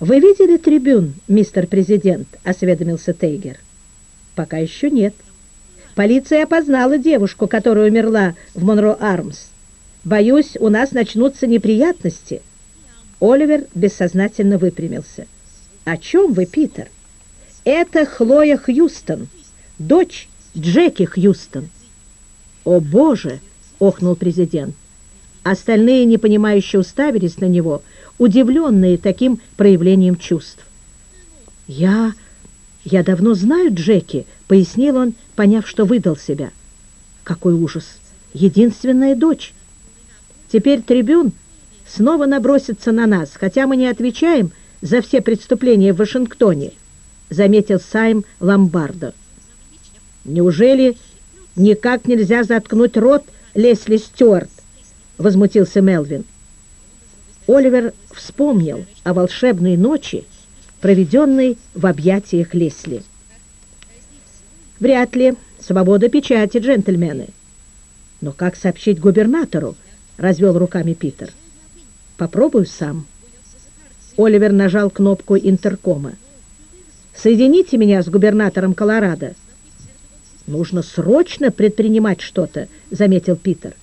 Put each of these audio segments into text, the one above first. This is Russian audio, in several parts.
«Вы видели трибюн, мистер президент?» — осведомился Тейгер. «Пока еще нет. Полиция опознала девушку, которая умерла в Монро-Армс. Боюсь, у нас начнутся неприятности». Оливер бессознательно выпрямился. «О чем вы, Питер?» «Это Хлоя Хьюстон, дочь Джеки Хьюстон». «О, Боже!» — охнул президент. Остальные, непонимающе уставились на него, удивленные таким проявлением чувств. «Я... я давно знаю Джеки», — пояснил он, поняв, что выдал себя. «Какой ужас! Единственная дочь!» Теперь трибюн снова набросится на нас, хотя мы не отвечаем за все преступления в Вашингтоне», — заметил Сайм Ломбардо. «Неужели никак нельзя заткнуть рот Лесли Стюарт?» — возмутился Мелвин. Оливер вспомнил о волшебной ночи, проведенной в объятиях Лесли. «Вряд ли. Свобода печати, джентльмены». «Но как сообщить губернатору?» — развел руками Питер. «Попробую сам». Оливер нажал кнопку интеркома. «Соедините меня с губернатором Колорадо». «Нужно срочно предпринимать что-то», — заметил Питер.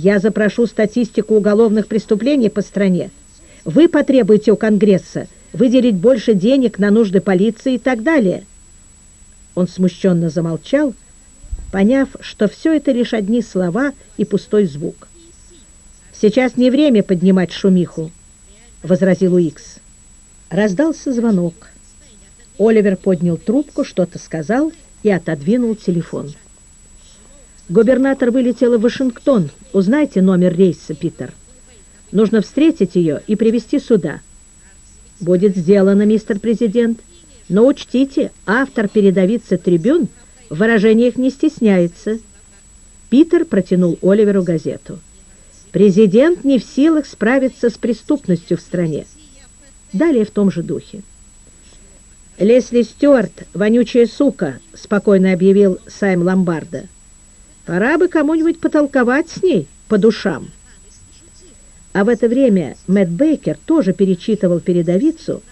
Я запрошу статистику уголовных преступлений по стране. Вы потребуете у Конгресса выделить больше денег на нужды полиции и так далее. Он смущенно замолчал, поняв, что все это лишь одни слова и пустой звук. «Сейчас не время поднимать шумиху», — возразил Уикс. Раздался звонок. Оливер поднял трубку, что-то сказал и отодвинул телефон. Губернатор вылетела в Вашингтон. Узнайте номер рейса, Питер. Нужно встретить ее и привести сюда. Будет сделано, мистер президент. Но учтите, автор передовицы «Трибюн» в выражениях не стесняется. Питер протянул Оливеру газету. Президент не в силах справиться с преступностью в стране. Далее в том же духе. «Лесли Стюарт, вонючая сука», — спокойно объявил Сайм Ломбарда. Пора бы кому-нибудь потолковать с ней по душам. А в это время Мэтт Бейкер тоже перечитывал передовицу,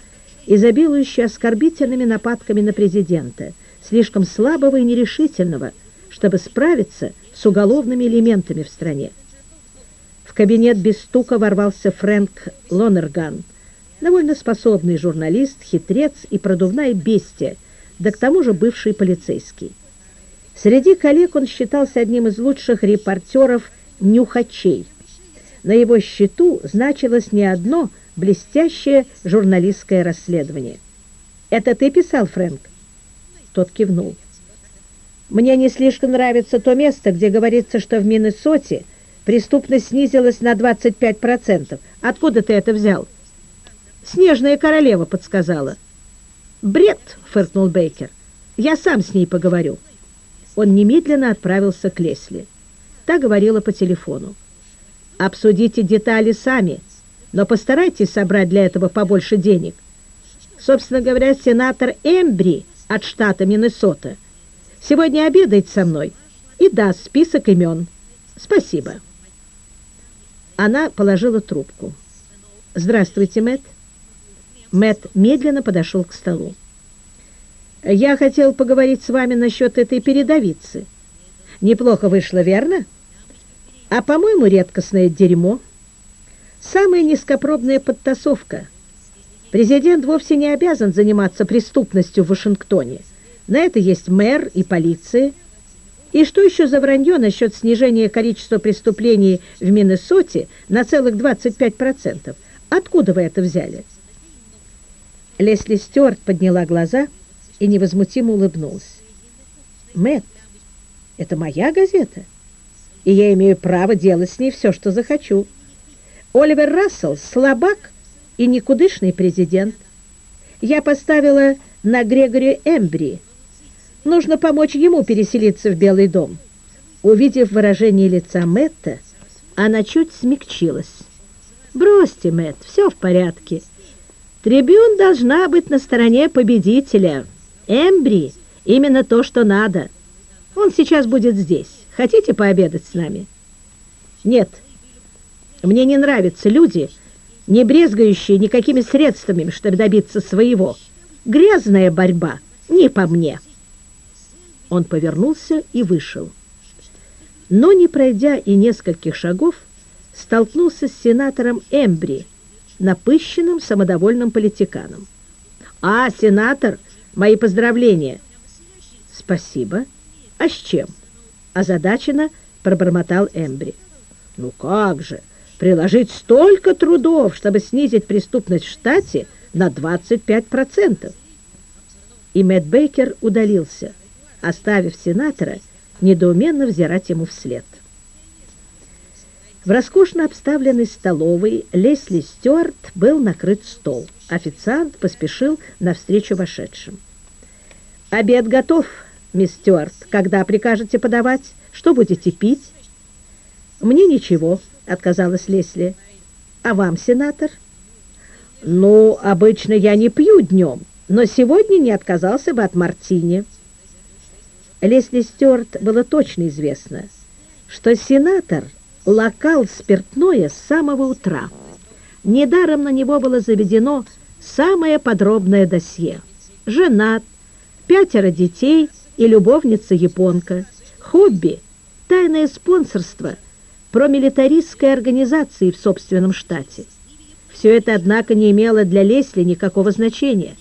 изобилующую оскорбительными нападками на президента, слишком слабого и нерешительного, чтобы справиться с уголовными элементами в стране. В кабинет без стука ворвался Фрэнк Лонерган, довольно способный журналист, хитрец и продувная бестия, да к тому же бывший полицейский. Среди коллег он считался одним из лучших репортеров-нюхачей. На его счету значилось не одно блестящее журналистское расследование. «Это ты писал, Фрэнк?» Тот кивнул. «Мне не слишком нравится то место, где говорится, что в Миннесоте преступность снизилась на 25%. Откуда ты это взял?» «Снежная королева подсказала». «Бред!» — фыркнул Бейкер. «Я сам с ней поговорю» он немедленно отправился к Лесли. Та говорила по телефону. «Обсудите детали сами, но постарайтесь собрать для этого побольше денег. Собственно говоря, сенатор Эмбри от штата Миннесота сегодня обедает со мной и даст список имен. Спасибо». Она положила трубку. «Здравствуйте, Мэтт». Мэтт медленно подошел к столу. Я хотел поговорить с вами насчет этой передовицы. Неплохо вышло, верно? А, по-моему, редкостное дерьмо. Самая низкопробная подтасовка. Президент вовсе не обязан заниматься преступностью в Вашингтоне. На это есть мэр и полиция. И что еще за вранье насчет снижения количества преступлений в Миннесоте на целых 25%? Откуда вы это взяли? Лесли Стюарт подняла глаза и невозмутимо улыбнулся. Мэт, это моя газета, и я имею право делать с ней все, что захочу. Оливер Рассел слабак и никудышный президент. Я поставила на Грегори Эмбри. Нужно помочь ему переселиться в Белый дом. Увидев выражение лица Мэтта, она чуть смягчилась. «Бросьте, Мэтт, все в порядке. Трибюн должна быть на стороне победителя». Эмбри именно то, что надо. Он сейчас будет здесь. Хотите пообедать с нами? Нет. Мне не нравятся люди, не брезгающие никакими средствами, чтобы добиться своего. Грязная борьба, не по мне. Он повернулся и вышел. Но, не пройдя и нескольких шагов, столкнулся с сенатором Эмбри, напыщенным самодовольным политиканом. «А, сенатор, мои поздравления!» «Спасибо. А с чем?» Озадаченно пробормотал Эмбри. «Ну как же, приложить столько трудов, чтобы снизить преступность в штате на 25%!» И Мэтт Бейкер удалился, оставив сенатора недоуменно взирать ему вслед. В роскошно обставленной столовой Лесли Стюарт был накрыт стол. Официант поспешил навстречу вошедшим. «Обед готов, мисс Стюарт. Когда прикажете подавать? Что будете пить?» «Мне ничего», — отказалась Лесли. «А вам, сенатор?» «Ну, обычно я не пью днем, но сегодня не отказался бы от мартини». Лесли Стюарт было точно известно, что сенатор локал спиртное с самого утра. Недаром на него было заведено самое подробное досье. Женат, пятеро детей и любовница-японка. Хобби, тайное спонсорство промилитаристской организации в собственном штате. Все это, однако, не имело для Лесли никакого значения.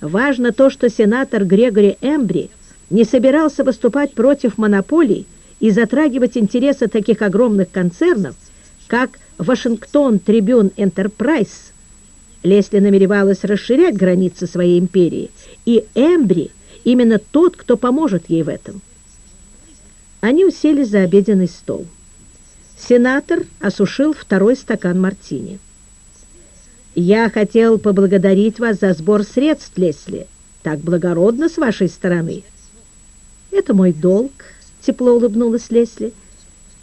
Важно то, что сенатор Грегори Эмбри не собирался выступать против монополий и затрагивать интересы таких огромных концернов, как Вашингтон Трибюн Энтерпрайз. Лесли намеревалась расширять границы своей империи, и Эмбри именно тот, кто поможет ей в этом. Они уселись за обеденный стол. Сенатор осушил второй стакан мартини. «Я хотел поблагодарить вас за сбор средств, Лесли. Так благородно с вашей стороны». «Это мой долг», — тепло улыбнулась Лесли.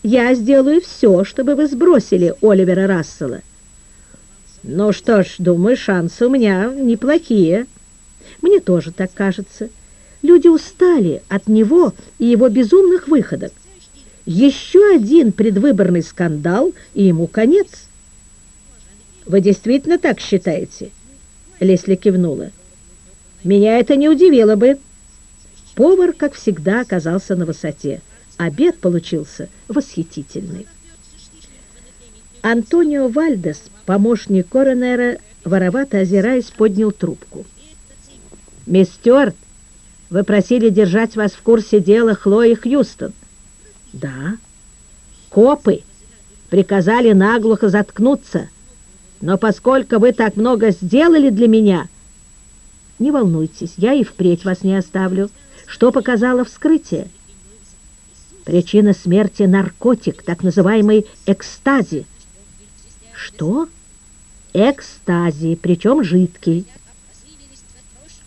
«Я сделаю все, чтобы вы сбросили Оливера Рассела». «Ну что ж, думаю, шансы у меня неплохие». «Мне тоже так кажется. Люди устали от него и его безумных выходок. Еще один предвыборный скандал, и ему конец». «Вы действительно так считаете?» Лесли кивнула. «Меня это не удивило бы». Повар, как всегда, оказался на высоте. Обед получился восхитительный. Антонио Вальдес, помощник коронера, воровато озираясь, поднял трубку. «Мисс Стюарт, вы просили держать вас в курсе дела Хлои Хьюстон». «Да». «Копы приказали наглухо заткнуться, но поскольку вы так много сделали для меня...» «Не волнуйтесь, я и впредь вас не оставлю». Что показало вскрытие? Причина смерти – наркотик, так называемый экстази. Что? Экстази, причем жидкий.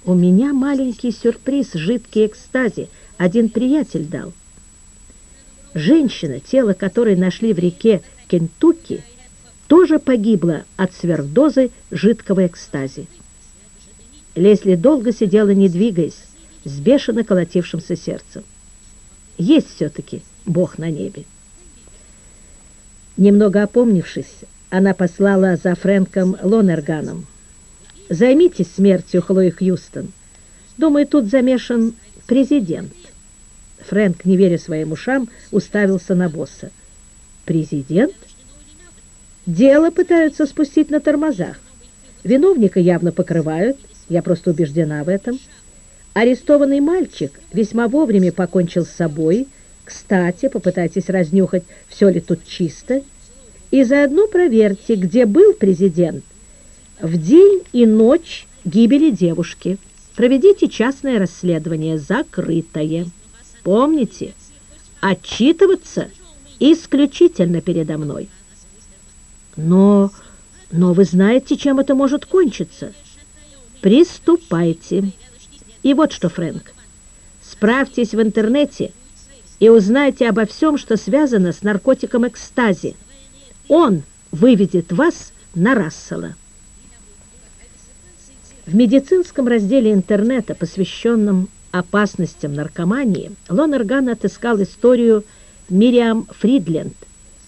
У меня маленький сюрприз, жидкий экстази. Один приятель дал. Женщина, тело которой нашли в реке Кентукки, тоже погибла от сверхдозы жидкого экстази. Лесли долго сидела, не двигаясь с бешено колотившимся сердцем. Есть все-таки Бог на небе. Немного опомнившись, она послала за Фрэнком Лонерганом. «Займитесь смертью Хлои Хьюстон. Думаю, тут замешан президент». Фрэнк, не веря своим ушам, уставился на босса. «Президент?» «Дело пытаются спустить на тормозах. Виновника явно покрывают, я просто убеждена в этом». Арестованный мальчик весьма вовремя покончил с собой. Кстати, попытайтесь разнюхать, все ли тут чисто. И заодно проверьте, где был президент в день и ночь гибели девушки. Проведите частное расследование, закрытое. Помните, отчитываться исключительно передо мной. Но, но вы знаете, чем это может кончиться. Приступайте. И вот что, Фрэнк, справьтесь в интернете и узнайте обо всем, что связано с наркотиком экстази. Он выведет вас на Рассела. В медицинском разделе интернета, посвященном опасностям наркомании, Лонерган отыскал историю Мириам Фридленд,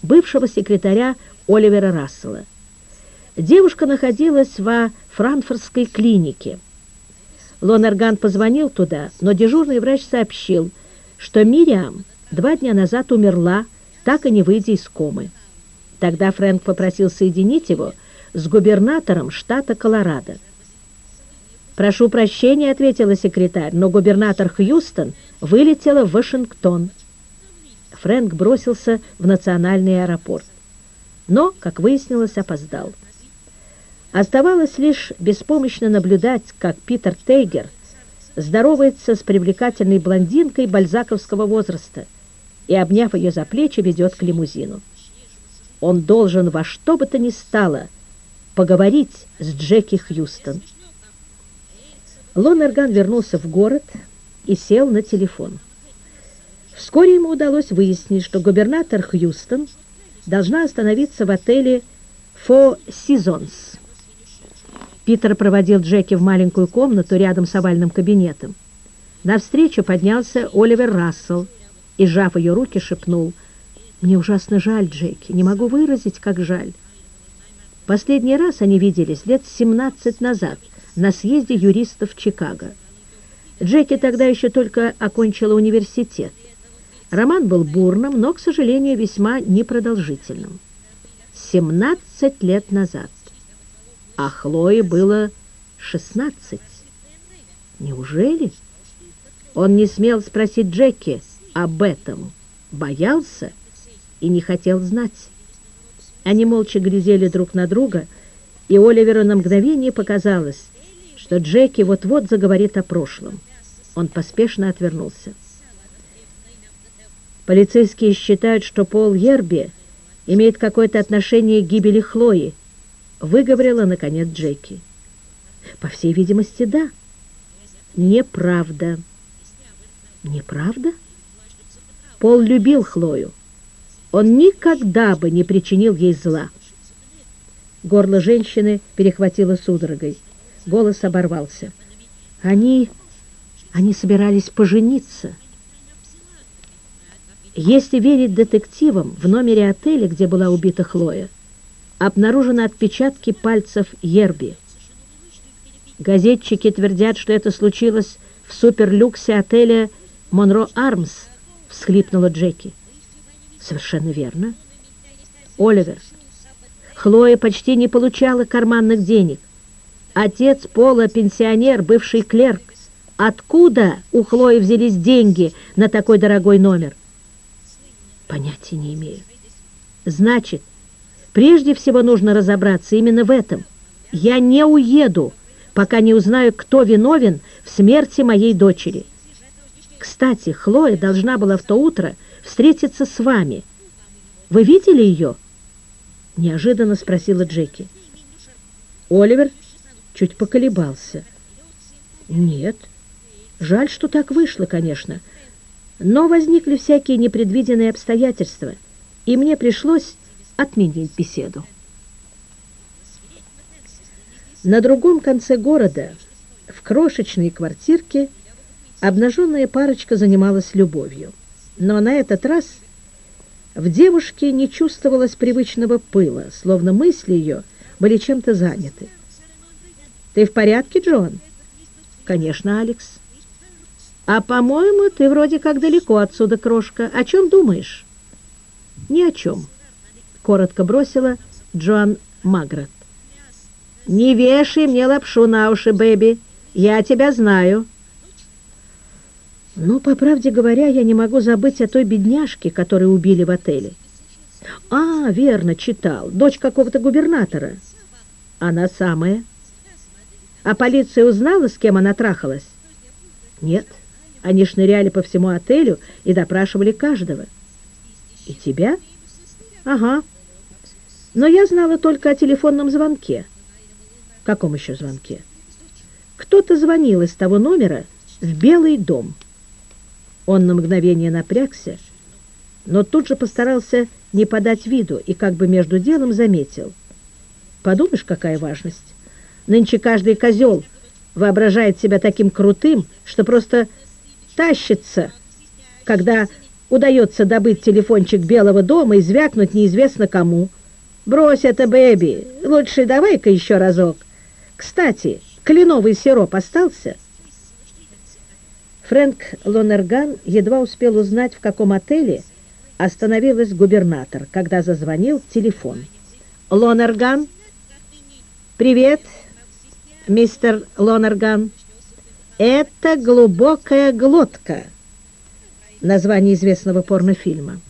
бывшего секретаря Оливера Рассела. Девушка находилась во франкфуртской клинике. Лонерган позвонил туда, но дежурный врач сообщил, что Мириам два дня назад умерла, так и не выйдя из комы. Тогда Фрэнк попросил соединить его с губернатором штата Колорадо. «Прошу прощения», — ответила секретарь, но губернатор Хьюстон вылетела в Вашингтон. Фрэнк бросился в национальный аэропорт, но, как выяснилось, опоздал. Оставалось лишь беспомощно наблюдать, как Питер Тейгер здоровается с привлекательной блондинкой бальзаковского возраста и, обняв ее за плечи, ведет к лимузину. Он должен во что бы то ни стало поговорить с Джеки Хьюстон. Лонерган вернулся в город и сел на телефон. Вскоре ему удалось выяснить, что губернатор Хьюстон должна остановиться в отеле Four Seasons. Питер проводил Джеки в маленькую комнату рядом с овальным кабинетом. Навстречу поднялся Оливер Рассел и, сжав ее руки, шепнул, «Мне ужасно жаль, Джеки, не могу выразить, как жаль». Последний раз они виделись лет 17 назад на съезде юристов Чикаго. Джеки тогда еще только окончила университет. Роман был бурным, но, к сожалению, весьма непродолжительным. 17 лет назад. А Хлое было 16. Неужели? Он не смел спросить Джеки об этом, боялся и не хотел знать. Они молча глядели друг на друга, и Оливеру на мгновение показалось, что Джеки вот-вот заговорит о прошлом. Он поспешно отвернулся. Полицейские считают, что Пол Ерби имеет какое-то отношение к гибели Хлои, выговорила, наконец, Джеки. По всей видимости, да. Неправда. Неправда? Пол любил Хлою. Он никогда бы не причинил ей зла. Горло женщины перехватило судорогой. Голос оборвался. Они... они собирались пожениться. Если верить детективам, в номере отеля, где была убита Хлоя, обнаружены отпечатки пальцев Ерби. Газетчики твердят, что это случилось в суперлюксе отеля «Монро Армс», всхлипнула Джеки. Совершенно верно. Оливер, Хлоя почти не получала карманных денег. Отец Пола пенсионер, бывший клерк. Откуда у Хлои взялись деньги на такой дорогой номер? Понятия не имею. Значит, прежде всего нужно разобраться именно в этом. Я не уеду, пока не узнаю, кто виновен в смерти моей дочери. Кстати, Хлоя должна была в то утро встретиться с вами. Вы видели ее?» Неожиданно спросила Джеки. Оливер чуть поколебался. «Нет. Жаль, что так вышло, конечно. Но возникли всякие непредвиденные обстоятельства, и мне пришлось отменить беседу». На другом конце города, в крошечной квартирке, обнаженная парочка занималась любовью. Но на этот раз в девушке не чувствовалось привычного пыла, словно мысли ее были чем-то заняты. «Ты в порядке, Джон?» «Конечно, Алекс». «А, по-моему, ты вроде как далеко отсюда, крошка. О чем думаешь?» «Ни о чем», — коротко бросила Джоан Магрот. «Не вешай мне лапшу на уши, Бэби. Я тебя знаю». Но, по правде говоря, я не могу забыть о той бедняжке, которую убили в отеле. А, верно, читал. Дочь какого-то губернатора. Она самая. А полиция узнала, с кем она трахалась? Нет. Они шныряли по всему отелю и допрашивали каждого. И тебя? Ага. Но я знала только о телефонном звонке. Каком еще звонке? Кто-то звонил из того номера в Белый дом. Он на мгновение напрягся, но тут же постарался не подать виду и как бы между делом заметил. Подумаешь, какая важность. Нынче каждый козел воображает себя таким крутым, что просто тащится, когда удается добыть телефончик Белого дома и звякнуть неизвестно кому. Брось это, Бэби. Лучше давай-ка еще разок. Кстати, кленовый сироп остался?» Фрэнк Лонерган едва успел узнать, в каком отеле остановилась губернатор, когда зазвонил телефон. «Лонерган?» «Привет, мистер Лонерган. Это глубокая глотка» название известного порнофильма.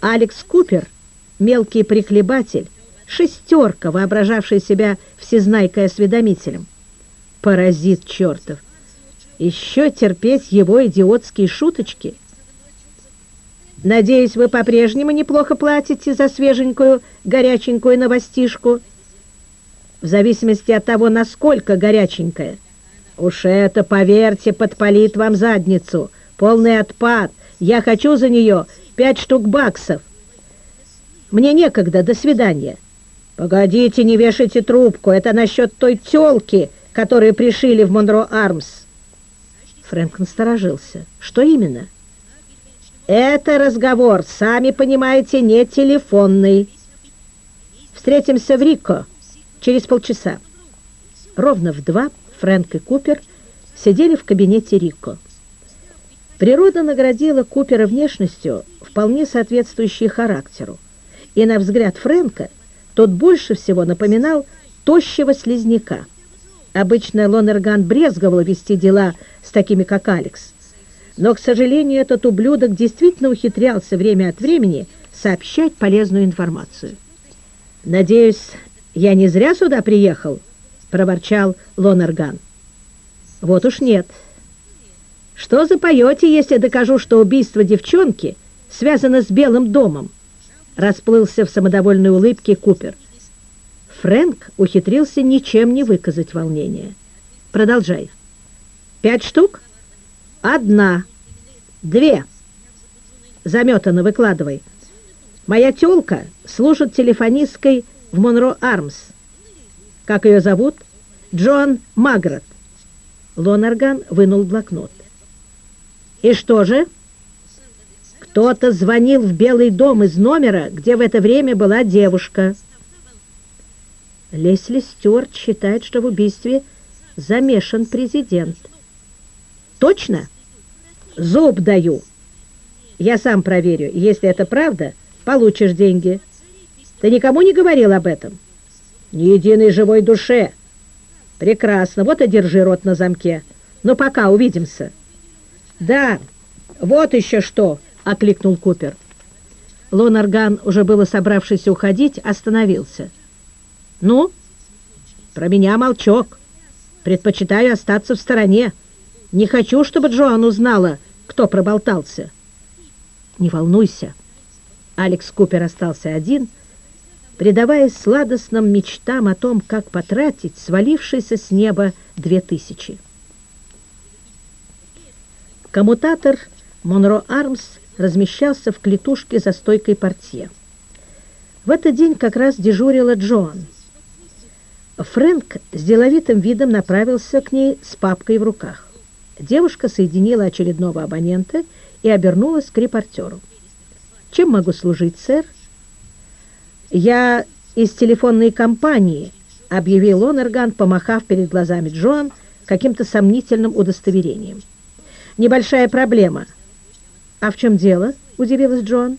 Алекс Купер, мелкий прихлебатель, шестерка, воображавший себя всезнайкой осведомителем. Паразит чертов! Еще терпеть его идиотские шуточки? Надеюсь, вы по-прежнему неплохо платите за свеженькую, горяченькую новостишку? В зависимости от того, насколько горяченькая. Уж это, поверьте, подпалит вам задницу — Полный отпад. Я хочу за нее пять штук баксов. Мне некогда. До свидания. Погодите, не вешайте трубку. Это насчет той тёлки, которую пришили в Монро Армс. Фрэнк насторожился. Что именно? Это разговор, сами понимаете, не телефонный. Встретимся в Рико через полчаса. Ровно в два Фрэнк и Купер сидели в кабинете Рико. Природа наградила Купера внешностью, вполне соответствующей характеру, и, на взгляд Фрэнка, тот больше всего напоминал тощего слизняка. Обычно Лонерган брезговал вести дела с такими, как Алекс, но, к сожалению, этот ублюдок действительно ухитрялся время от времени сообщать полезную информацию. «Надеюсь, я не зря сюда приехал?» — проворчал Лонерган. «Вот уж нет». Что запоете, если докажу, что убийство девчонки связано с Белым домом?» Расплылся в самодовольной улыбке Купер. Фрэнк ухитрился ничем не выказать волнения. «Продолжай. Пять штук? Одна. Две. Заметано, выкладывай. Моя тёлка служит телефонисткой в Монро Армс. Как ее зовут? Джон Магрот. Лонарган вынул блокнот. И что же? Кто-то звонил в Белый дом из номера, где в это время была девушка. Лесли Стюарт считает, что в убийстве замешан президент. Точно? Зуб даю. Я сам проверю. Если это правда, получишь деньги. Ты никому не говорил об этом? Ни единой живой душе. Прекрасно. Вот и держи рот на замке. Но пока увидимся. «Да, вот еще что!» — окликнул Купер. Лонарган, уже было собравшийся уходить, остановился. «Ну, про меня молчок. Предпочитаю остаться в стороне. Не хочу, чтобы Джоан узнала, кто проболтался». «Не волнуйся». Алекс Купер остался один, предаваясь сладостным мечтам о том, как потратить свалившиеся с неба две тысячи. Коммутатор Монро Армс размещался в клетушке за стойкой портье. В этот день как раз дежурила Джоан. Фрэнк с деловитым видом направился к ней с папкой в руках. Девушка соединила очередного абонента и обернулась к репортеру. «Чем могу служить, сэр?» «Я из телефонной компании», — объявил Онерган, помахав перед глазами Джоан каким-то сомнительным удостоверением небольшая проблема». «А в чем дело?» – удивилась Джон.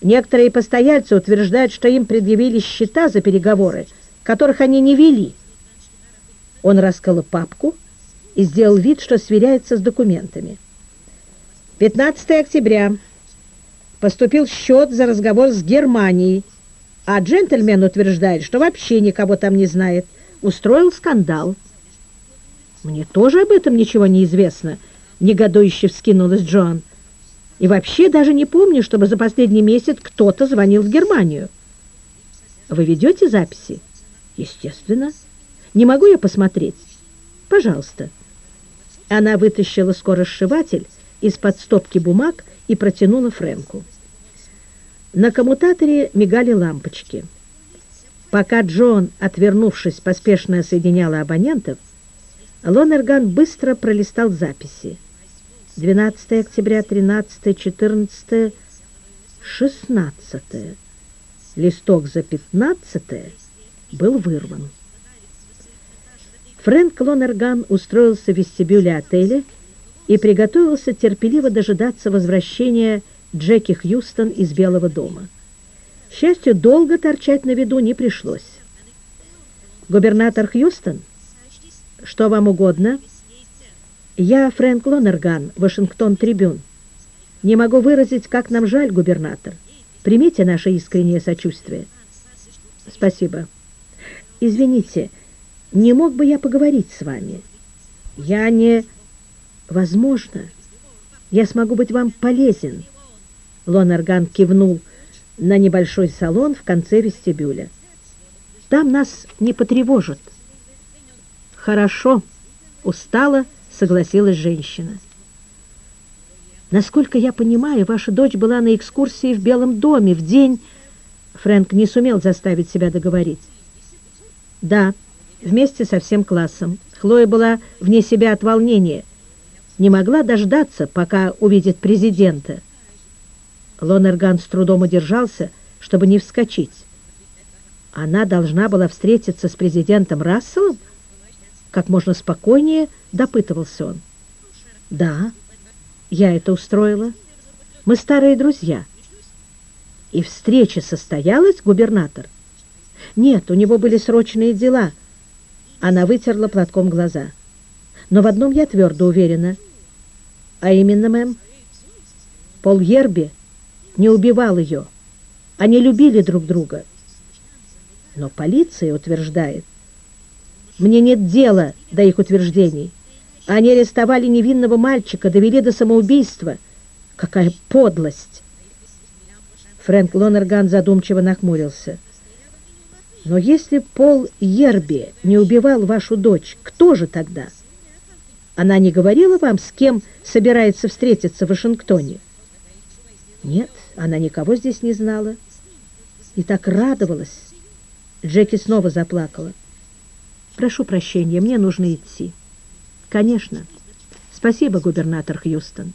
«Некоторые постояльцы утверждают, что им предъявили счета за переговоры, которых они не вели». Он раскрыл папку и сделал вид, что сверяется с документами. 15 октября. Поступил счет за разговор с Германией, а джентльмен утверждает, что вообще никого там не знает. Устроил скандал. Мне тоже об этом ничего не известно, негодующе вскинулась Джоан. И вообще даже не помню, чтобы за последний месяц кто-то звонил в Германию. Вы ведете записи? Естественно. Не могу я посмотреть? Пожалуйста. Она вытащила скоросшиватель из-под стопки бумаг и протянула Фрэнку. На коммутаторе мигали лампочки. Пока Джон, отвернувшись, поспешно соединяла абонентов, Лонерган быстро пролистал записи. 12 октября, 13, 14, 16. Листок за пятнадцатое был вырван. Фрэнк Лонерган устроился в вестибюле отеля и приготовился терпеливо дожидаться возвращения Джеки Хьюстон из Белого дома. К счастью, долго торчать на виду не пришлось. «Губернатор Хьюстон, что вам угодно?» «Я Фрэнк Лонерган, Вашингтон Трибюн. Не могу выразить, как нам жаль, губернатор. Примите наше искреннее сочувствие». «Спасибо. Извините, не мог бы я поговорить с вами? Я не... Возможно, я смогу быть вам полезен». Лонерган кивнул на небольшой салон в конце вестибюля. «Там нас не потревожат». «Хорошо», — устала, согласилась женщина. «Насколько я понимаю, ваша дочь была на экскурсии в Белом доме в день...» Фрэнк не сумел заставить себя договорить. «Да, вместе со всем классом. Хлоя была вне себя от волнения. Не могла дождаться, пока увидит президента». Лонерган с трудом удержался, чтобы не вскочить. Она должна была встретиться с президентом Расселом? Как можно спокойнее допытывался он. «Да, я это устроила. Мы старые друзья». «И встреча состоялась, губернатор?» «Нет, у него были срочные дела». Она вытерла платком глаза. «Но в одном я твердо уверена». «А именно, мэм?» «Пол Ерби не убивал ее. Они любили друг друга». Но полиция утверждает. Мне нет дела до их утверждений. Они арестовали невинного мальчика, довели до самоубийства. Какая подлость! Фрэнк Лонерган задумчиво нахмурился. Но если Пол Ерби не убивал вашу дочь, кто же тогда? Она не говорила вам, с кем собирается встретиться в Вашингтоне? Нет, она никого здесь не знала. И так радовалась. Джеки снова заплакала. «Прошу прощения, мне нужно идти». «Конечно. Спасибо, губернатор Хьюстон».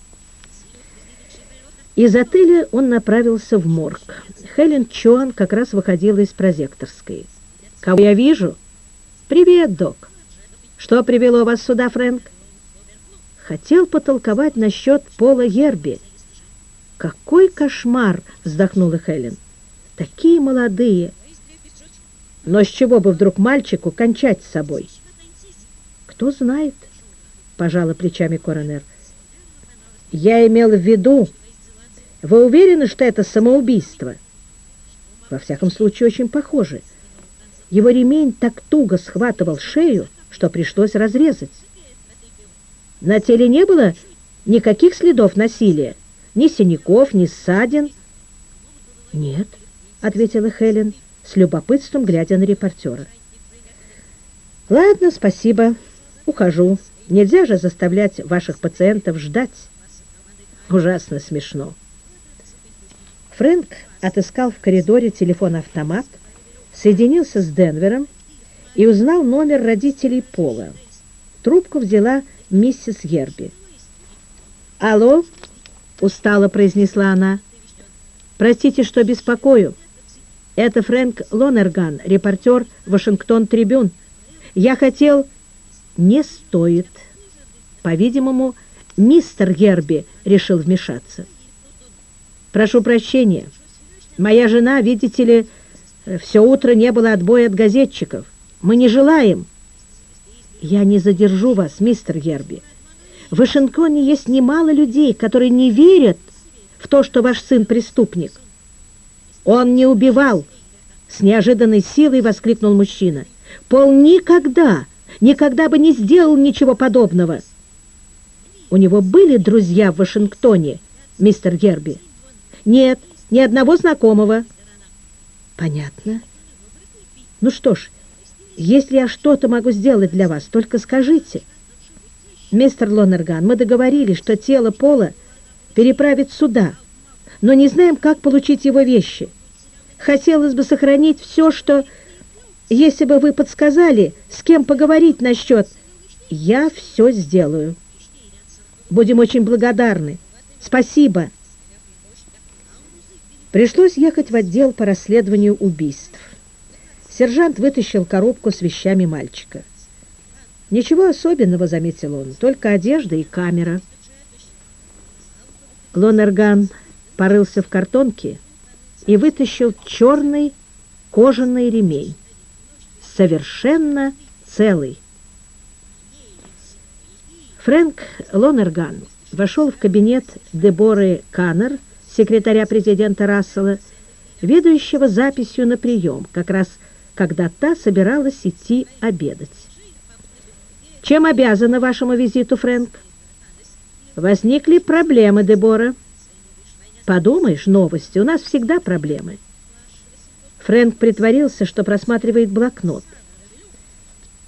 Из отеля он направился в морг. Хелен Чоан как раз выходила из прозекторской. «Кого я вижу?» «Привет, док. Что привело вас сюда, Фрэнк?» «Хотел потолковать насчет Пола Ерби». «Какой кошмар!» — вздохнула Хелен. «Такие молодые!» Но с чего бы вдруг мальчику кончать с собой? Кто знает, пожала плечами коронер. Я имел в виду, вы уверены, что это самоубийство? Во всяком случае, очень похоже. Его ремень так туго схватывал шею, что пришлось разрезать. На теле не было никаких следов насилия, ни синяков, ни ссадин. «Нет», — ответила Хелен, — с любопытством глядя на репортера. «Ладно, спасибо. Ухожу. Нельзя же заставлять ваших пациентов ждать». Ужасно смешно. Фрэнк отыскал в коридоре телефон-автомат, соединился с Денвером и узнал номер родителей Пола. Трубку взяла миссис Ерби. «Алло?» — устало произнесла она. «Простите, что беспокою». Это Фрэнк Лонерган, репортер «Вашингтон Трибюн». Я хотел... Не стоит. По-видимому, мистер Герби решил вмешаться. Прошу прощения. Моя жена, видите ли, все утро не было отбоя от газетчиков. Мы не желаем. Я не задержу вас, мистер Герби. В Вашингтоне есть немало людей, которые не верят в то, что ваш сын преступник. «Он не убивал!» С неожиданной силой воскликнул мужчина. «Пол никогда, никогда бы не сделал ничего подобного!» «У него были друзья в Вашингтоне, мистер Герби?» «Нет, ни одного знакомого». «Понятно. Ну что ж, если я что-то могу сделать для вас, только скажите». «Мистер Лонерган, мы договорились, что тело Пола переправить сюда, но не знаем, как получить его вещи». Хотелось бы сохранить все, что... Если бы вы подсказали, с кем поговорить насчет... Я все сделаю. Будем очень благодарны. Спасибо. Пришлось ехать в отдел по расследованию убийств. Сержант вытащил коробку с вещами мальчика. «Ничего особенного», — заметил он, — «только одежда и камера». Лонерган порылся в картонке и вытащил черный кожаный ремень, совершенно целый. Фрэнк Лонерган вошел в кабинет Деборы Каннер, секретаря президента Рассела, ведущего записью на прием, как раз когда та собиралась идти обедать. «Чем обязана вашему визиту, Фрэнк?» «Возникли проблемы, Дебора». «Подумаешь, новости, у нас всегда проблемы». Фрэнк притворился, что просматривает блокнот.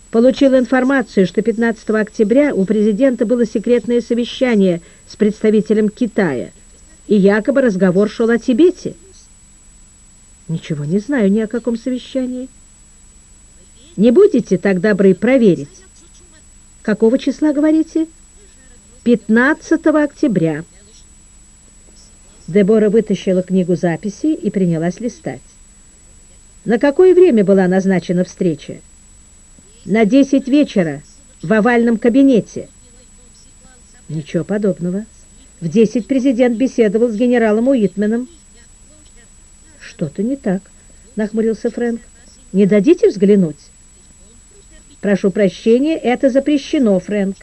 Получил информацию, что 15 октября у президента было секретное совещание с представителем Китая, и якобы разговор шел о Тибете. Ничего не знаю ни о каком совещании. Не будете так добры проверить? Какого числа, говорите? 15 октября. Дебора вытащила книгу записей и принялась листать. На какое время была назначена встреча? На 10 вечера в овальном кабинете. Ничего подобного. В 10 президент беседовал с генералом Уитменом. Что-то не так, нахмурился Фрэнк. Не дадите взглянуть? Прошу прощения, это запрещено, Фрэнк.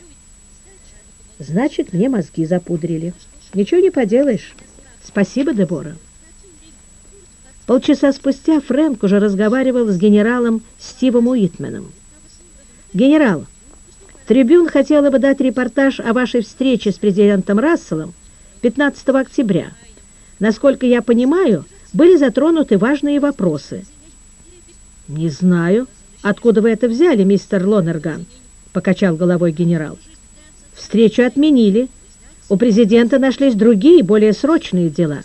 Значит, мне мозги запудрили. Ничего не поделаешь. Спасибо, Дебора. Полчаса спустя Фрэнк уже разговаривал с генералом Стивом Уитменом. «Генерал, Трибюн хотела бы дать репортаж о вашей встрече с президентом Расселом 15 октября. Насколько я понимаю, были затронуты важные вопросы». «Не знаю, откуда вы это взяли, мистер Лонерган», — покачал головой генерал. «Встречу отменили. У президента нашлись другие, более срочные дела».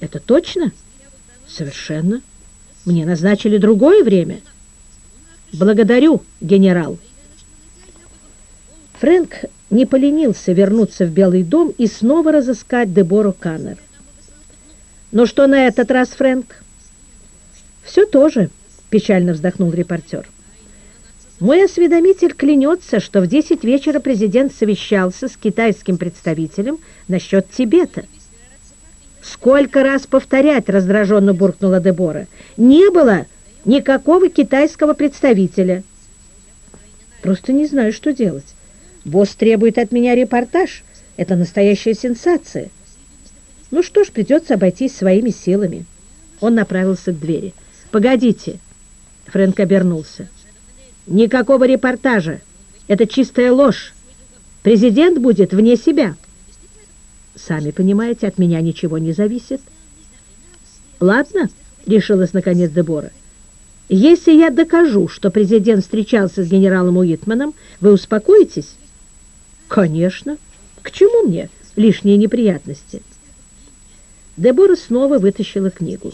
«Это точно?» «Совершенно. Мне назначили другое время». «Благодарю, генерал». Фрэнк не поленился вернуться в Белый дом и снова разыскать Дебору Каннер. «Ну что на этот раз, Фрэнк?» «Все то же», — печально вздохнул репортер. «Мой осведомитель клянется, что в 10 вечера президент совещался с китайским представителем насчет Тибета». «Сколько раз повторять?» — раздраженно буркнула Дебора. «Не было никакого китайского представителя». «Просто не знаю, что делать. Босс требует от меня репортаж. Это настоящая сенсация». «Ну что ж, придется обойтись своими силами». Он направился к двери. «Погодите!» — Фрэнк обернулся. «Никакого репортажа. Это чистая ложь. Президент будет вне себя». Сами понимаете, от меня ничего не зависит. Ладно, решилась наконец Дебора. Если я докажу, что президент встречался с генералом Уитманом, вы успокоитесь? Конечно. К чему мне лишние неприятности? Дебора снова вытащила книгу.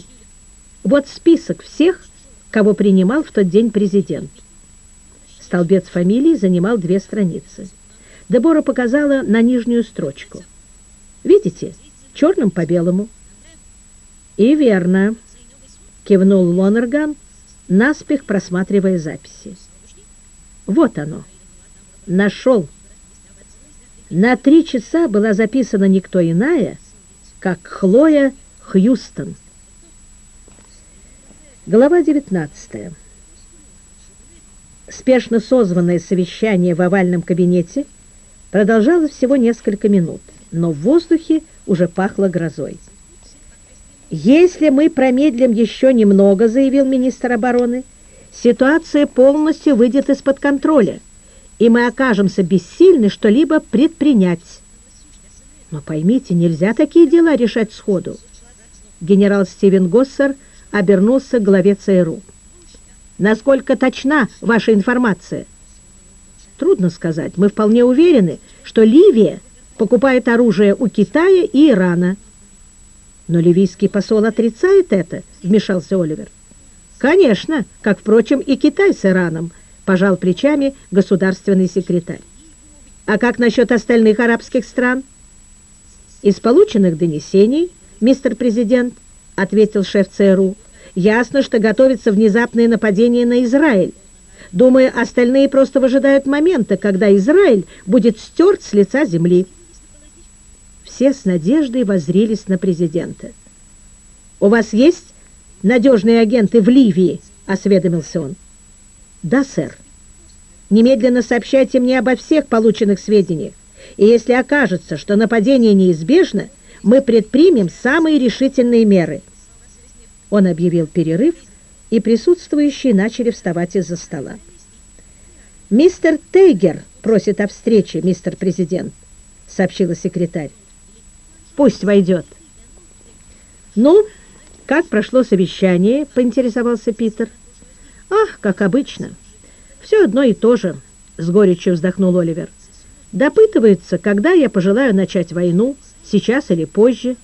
Вот список всех, кого принимал в тот день президент. Столбец фамилий занимал две страницы. Дебора показала на нижнюю строчку. Видите, черным по белому. И верно, кивнул Лонерган, наспех просматривая записи. Вот оно. Нашел. На три часа была записана никто иная, как Хлоя Хьюстон. Глава 19. Спешно созванное совещание в овальном кабинете продолжалось всего несколько минут но в воздухе уже пахло грозой. «Если мы промедлим еще немного, — заявил министр обороны, — ситуация полностью выйдет из-под контроля, и мы окажемся бессильны что-либо предпринять. Но поймите, нельзя такие дела решать сходу. Генерал Стивен Госсер обернулся к главе ЦРУ. Насколько точна ваша информация? Трудно сказать. Мы вполне уверены, что Ливия — покупает оружие у Китая и Ирана. Но ливийский посол отрицает это, вмешался Оливер. Конечно, как, впрочем, и Китай с Ираном, пожал плечами государственный секретарь. А как насчет остальных арабских стран? Из полученных донесений мистер президент», — ответил шеф ЦРУ. «Ясно, что готовится внезапное нападение на Израиль. Думаю, остальные просто выжидают момента, когда Израиль будет стерт с лица земли». Все с надеждой воззрелись на президента. «У вас есть надежные агенты в Ливии?» — осведомился он. «Да, сэр. Немедленно сообщайте мне обо всех полученных сведениях, и если окажется, что нападение неизбежно, мы предпримем самые решительные меры». Он объявил перерыв, и присутствующие начали вставать из-за стола. «Мистер Тейгер просит о встрече, мистер президент», — сообщила секретарь. «Пусть войдет». «Ну, как прошло совещание?» — поинтересовался Питер. «Ах, как обычно. Все одно и то же», — с горечью вздохнул Оливер. «Допытывается, когда я пожелаю начать войну, сейчас или позже».